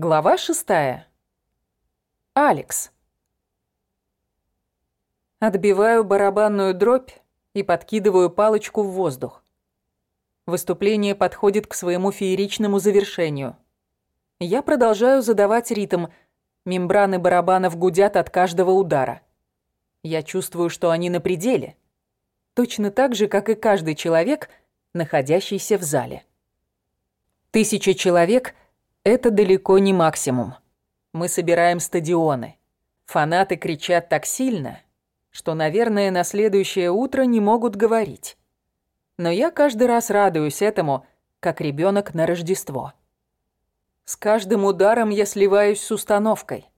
Глава шестая. Алекс. Отбиваю барабанную дробь и подкидываю палочку в воздух. Выступление подходит к своему фееричному завершению. Я продолжаю задавать ритм. Мембраны барабанов гудят от каждого удара. Я чувствую, что они на пределе. Точно так же, как и каждый человек, находящийся в зале. Тысяча человек — это далеко не максимум. Мы собираем стадионы. Фанаты кричат так сильно, что, наверное, на следующее утро не могут говорить. Но я каждый раз радуюсь этому, как ребенок на Рождество. С каждым ударом я сливаюсь с установкой.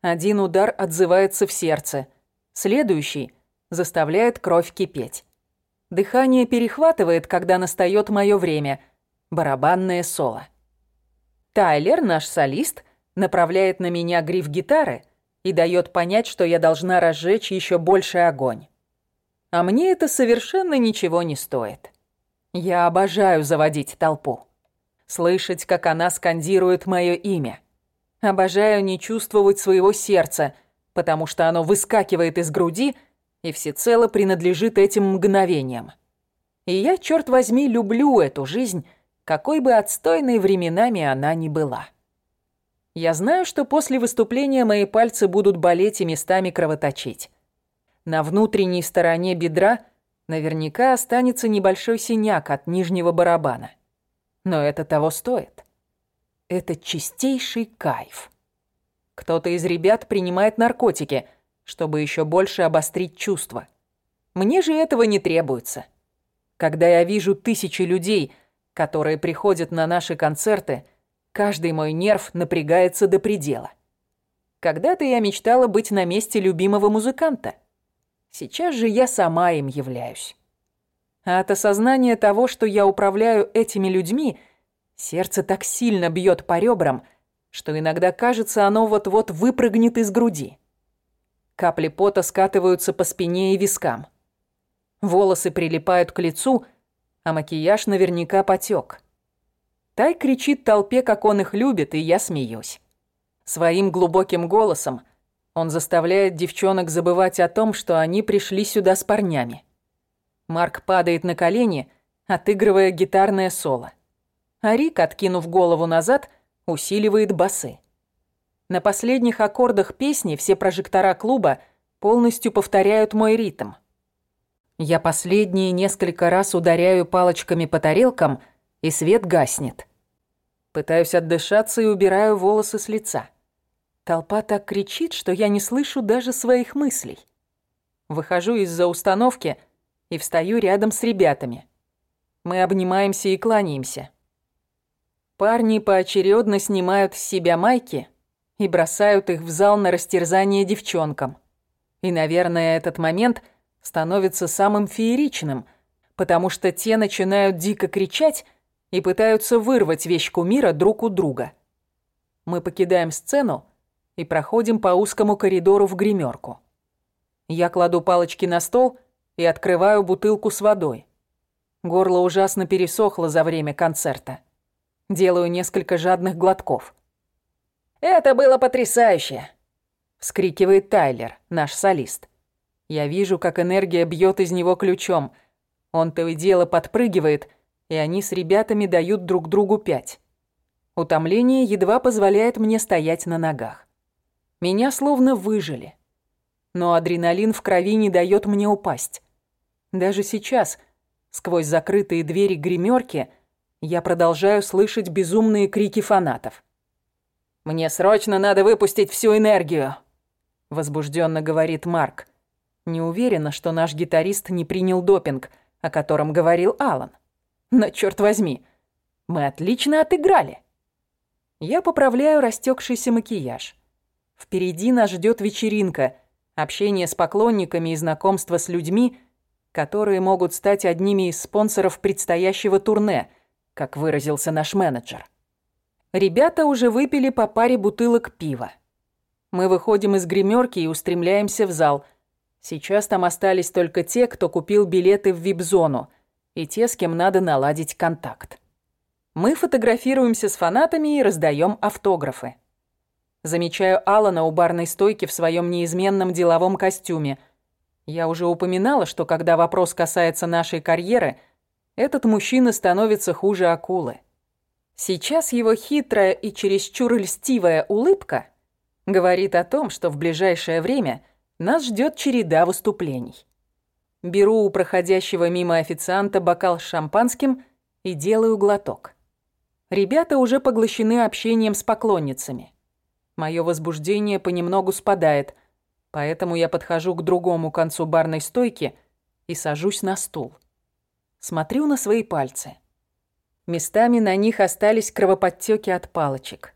Один удар отзывается в сердце, следующий заставляет кровь кипеть. Дыхание перехватывает, когда настает мое время. Барабанное соло. Тайлер, наш солист, направляет на меня гриф гитары и дает понять, что я должна разжечь еще больше огонь. А мне это совершенно ничего не стоит. Я обожаю заводить толпу. Слышать, как она скандирует мое имя. Обожаю не чувствовать своего сердца, потому что оно выскакивает из груди и всецело принадлежит этим мгновениям. И я, черт возьми, люблю эту жизнь, какой бы отстойной временами она ни была. Я знаю, что после выступления мои пальцы будут болеть и местами кровоточить. На внутренней стороне бедра наверняка останется небольшой синяк от нижнего барабана. Но это того стоит. Это чистейший кайф. Кто-то из ребят принимает наркотики, чтобы еще больше обострить чувства. Мне же этого не требуется. Когда я вижу тысячи людей, которые приходят на наши концерты, каждый мой нерв напрягается до предела. Когда-то я мечтала быть на месте любимого музыканта. Сейчас же я сама им являюсь. А от осознания того, что я управляю этими людьми, сердце так сильно бьет по ребрам, что иногда кажется, оно вот-вот выпрыгнет из груди. Капли пота скатываются по спине и вискам. Волосы прилипают к лицу, а макияж наверняка потек. Тай кричит толпе, как он их любит, и я смеюсь. Своим глубоким голосом он заставляет девчонок забывать о том, что они пришли сюда с парнями. Марк падает на колени, отыгрывая гитарное соло. А Рик, откинув голову назад, усиливает басы. На последних аккордах песни все прожектора клуба полностью повторяют мой ритм. Я последние несколько раз ударяю палочками по тарелкам, и свет гаснет. Пытаюсь отдышаться и убираю волосы с лица. Толпа так кричит, что я не слышу даже своих мыслей. Выхожу из-за установки и встаю рядом с ребятами. Мы обнимаемся и кланяемся. Парни поочередно снимают с себя майки и бросают их в зал на растерзание девчонкам. И, наверное, этот момент становится самым фееричным, потому что те начинают дико кричать и пытаются вырвать вещь кумира друг у друга. Мы покидаем сцену и проходим по узкому коридору в гримерку. Я кладу палочки на стол и открываю бутылку с водой. Горло ужасно пересохло за время концерта. Делаю несколько жадных глотков. «Это было потрясающе!» — вскрикивает Тайлер, наш солист. Я вижу, как энергия бьет из него ключом. Он то и дело подпрыгивает, и они с ребятами дают друг другу пять. Утомление едва позволяет мне стоять на ногах. Меня словно выжили. Но адреналин в крови не дает мне упасть. Даже сейчас, сквозь закрытые двери гримерки, я продолжаю слышать безумные крики фанатов. «Мне срочно надо выпустить всю энергию», — возбужденно говорит Марк. Не уверена, что наш гитарист не принял допинг, о котором говорил Алан. Но черт возьми, мы отлично отыграли. Я поправляю растекшийся макияж. Впереди нас ждет вечеринка, общение с поклонниками и знакомство с людьми, которые могут стать одними из спонсоров предстоящего турне, как выразился наш менеджер. Ребята уже выпили по паре бутылок пива. Мы выходим из гримерки и устремляемся в зал, Сейчас там остались только те, кто купил билеты в вип-зону, и те, с кем надо наладить контакт. Мы фотографируемся с фанатами и раздаем автографы. Замечаю Алана у барной стойки в своем неизменном деловом костюме. Я уже упоминала, что когда вопрос касается нашей карьеры, этот мужчина становится хуже акулы. Сейчас его хитрая и чересчур льстивая улыбка говорит о том, что в ближайшее время нас ждет череда выступлений. Беру у проходящего мимо официанта бокал с шампанским и делаю глоток. Ребята уже поглощены общением с поклонницами. Моё возбуждение понемногу спадает, поэтому я подхожу к другому концу барной стойки и сажусь на стул. Смотрю на свои пальцы. Местами на них остались кровоподтёки от палочек.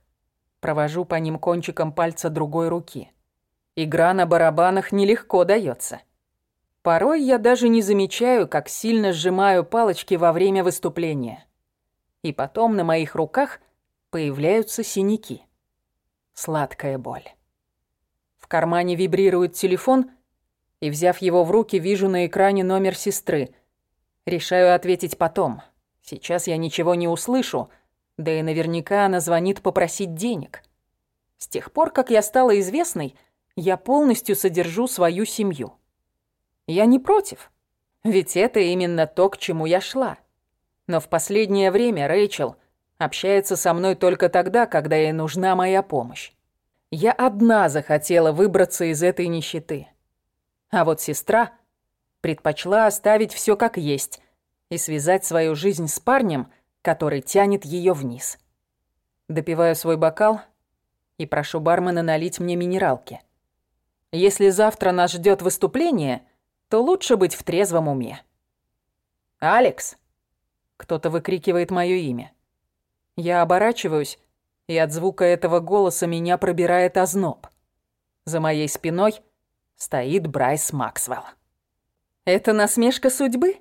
Провожу по ним кончиком пальца другой руки. Игра на барабанах нелегко даётся. Порой я даже не замечаю, как сильно сжимаю палочки во время выступления. И потом на моих руках появляются синяки. Сладкая боль. В кармане вибрирует телефон, и, взяв его в руки, вижу на экране номер сестры. Решаю ответить потом. Сейчас я ничего не услышу, да и наверняка она звонит попросить денег. С тех пор, как я стала известной, я полностью содержу свою семью. Я не против, ведь это именно то, к чему я шла. Но в последнее время Рэйчел общается со мной только тогда, когда ей нужна моя помощь. Я одна захотела выбраться из этой нищеты. А вот сестра предпочла оставить все как есть и связать свою жизнь с парнем, который тянет ее вниз. Допиваю свой бокал и прошу бармена налить мне минералки. Если завтра нас ждет выступление — то лучше быть в трезвом уме. «Алекс!» Кто-то выкрикивает мое имя. Я оборачиваюсь, и от звука этого голоса меня пробирает озноб. За моей спиной стоит Брайс Максвелл. «Это насмешка судьбы?»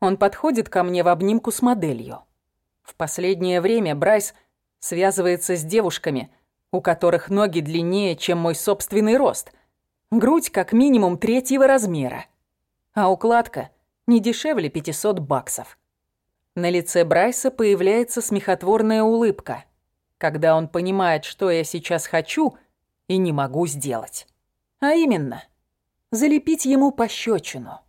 Он подходит ко мне в обнимку с моделью. В последнее время Брайс связывается с девушками, у которых ноги длиннее, чем мой собственный рост, Грудь как минимум третьего размера. А укладка не дешевле 500 баксов. На лице Брайса появляется смехотворная улыбка, когда он понимает, что я сейчас хочу и не могу сделать. А именно, залепить ему пощечину.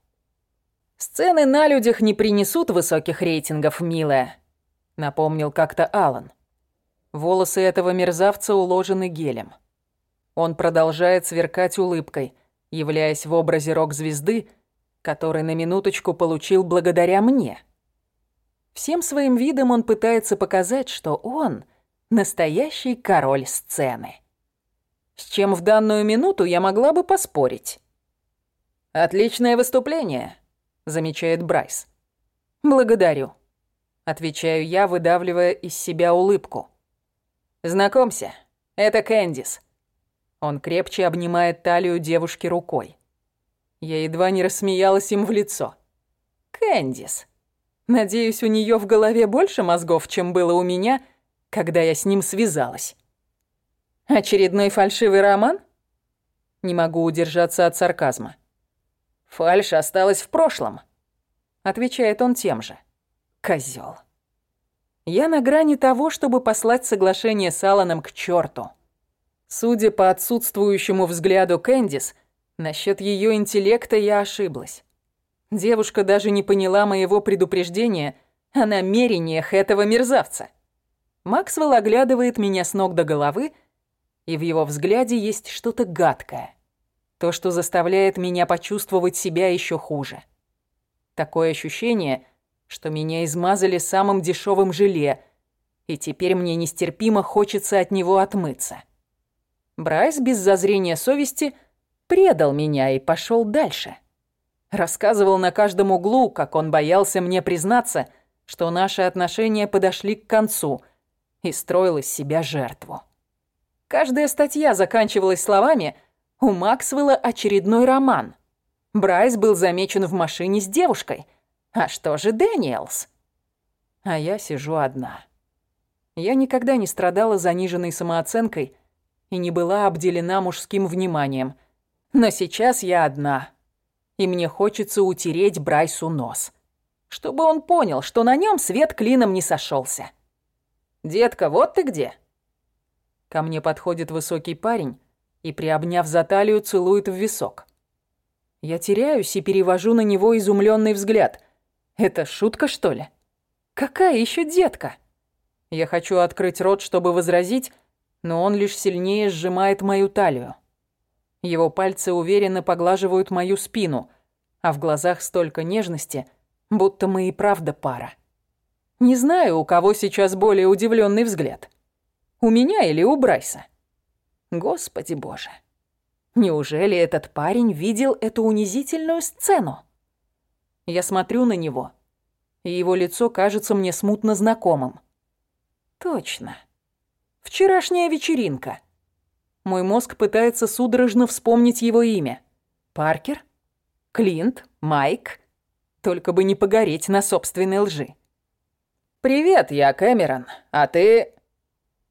«Сцены на людях не принесут высоких рейтингов, милая», — напомнил как-то Алан. Волосы этого мерзавца уложены гелем. Он продолжает сверкать улыбкой, являясь в образе рок-звезды, который на минуточку получил благодаря мне. Всем своим видом он пытается показать, что он настоящий король сцены. С чем в данную минуту я могла бы поспорить. «Отличное выступление», — замечает Брайс. «Благодарю», — отвечаю я, выдавливая из себя улыбку. «Знакомься, это Кэндис». Он крепче обнимает талию девушки рукой. Я едва не рассмеялась им в лицо. Кэндис. Надеюсь, у нее в голове больше мозгов, чем было у меня, когда я с ним связалась. Очередной фальшивый роман? Не могу удержаться от сарказма. Фальшь осталась в прошлом, отвечает он тем же. Козёл. Я на грани того, чтобы послать соглашение с Аланом к черту. Судя по отсутствующему взгляду Кэндис, насчет ее интеллекта я ошиблась. Девушка даже не поняла моего предупреждения о намерениях этого мерзавца. Максвелл оглядывает меня с ног до головы, и в его взгляде есть что-то гадкое. То, что заставляет меня почувствовать себя еще хуже. Такое ощущение, что меня измазали самым дешевым желе, и теперь мне нестерпимо хочется от него отмыться. Брайс без зазрения совести предал меня и пошел дальше. Рассказывал на каждом углу, как он боялся мне признаться, что наши отношения подошли к концу, и строил из себя жертву. Каждая статья заканчивалась словами «У Максвелла очередной роман». Брайс был замечен в машине с девушкой. А что же Дэниелс? А я сижу одна. Я никогда не страдала заниженной самооценкой и не была обделена мужским вниманием. Но сейчас я одна, и мне хочется утереть Брайсу нос. чтобы он понял, что на нем свет клином не сошелся. «Детка, вот ты где!» Ко мне подходит высокий парень и, приобняв за талию, целует в висок. Я теряюсь и перевожу на него изумленный взгляд. Это шутка, что ли? Какая еще детка? Я хочу открыть рот, чтобы возразить, но он лишь сильнее сжимает мою талию. Его пальцы уверенно поглаживают мою спину, а в глазах столько нежности, будто мы и правда пара. Не знаю, у кого сейчас более удивленный взгляд. У меня или у Брайса? Господи боже. Неужели этот парень видел эту унизительную сцену? Я смотрю на него, и его лицо кажется мне смутно знакомым. Точно. Вчерашняя вечеринка. Мой мозг пытается судорожно вспомнить его имя. Паркер? Клинт? Майк? Только бы не погореть на собственной лжи. «Привет, я Кэмерон, а ты...»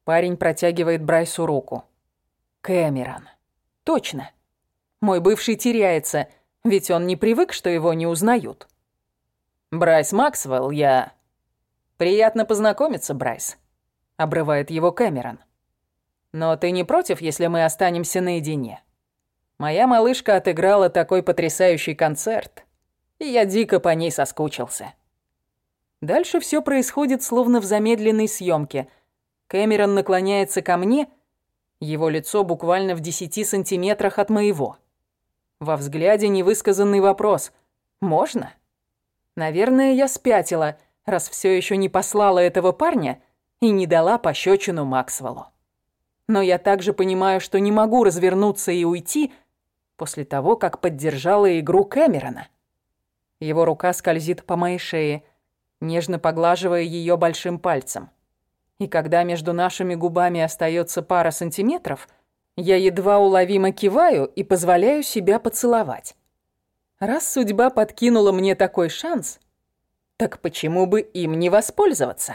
Парень протягивает Брайсу руку. Кэмерон. Точно. Мой бывший теряется, ведь он не привык, что его не узнают. Брайс Максвелл, я... Приятно познакомиться, Брайс. Обрывает его Кэмерон. Но ты не против, если мы останемся наедине? Моя малышка отыграла такой потрясающий концерт, и я дико по ней соскучился. Дальше все происходит словно в замедленной съемке. Кэмерон наклоняется ко мне его лицо буквально в десяти сантиметрах от моего. Во взгляде невысказанный вопрос «Можно?». Наверное, я спятила, раз все еще не послала этого парня и не дала пощечину Максвеллу. Но я также понимаю, что не могу развернуться и уйти после того, как поддержала игру Кэмерона. Его рука скользит по моей шее, нежно поглаживая ее большим пальцем. И когда между нашими губами остается пара сантиметров, я едва уловимо киваю и позволяю себя поцеловать. Раз судьба подкинула мне такой шанс, так почему бы им не воспользоваться?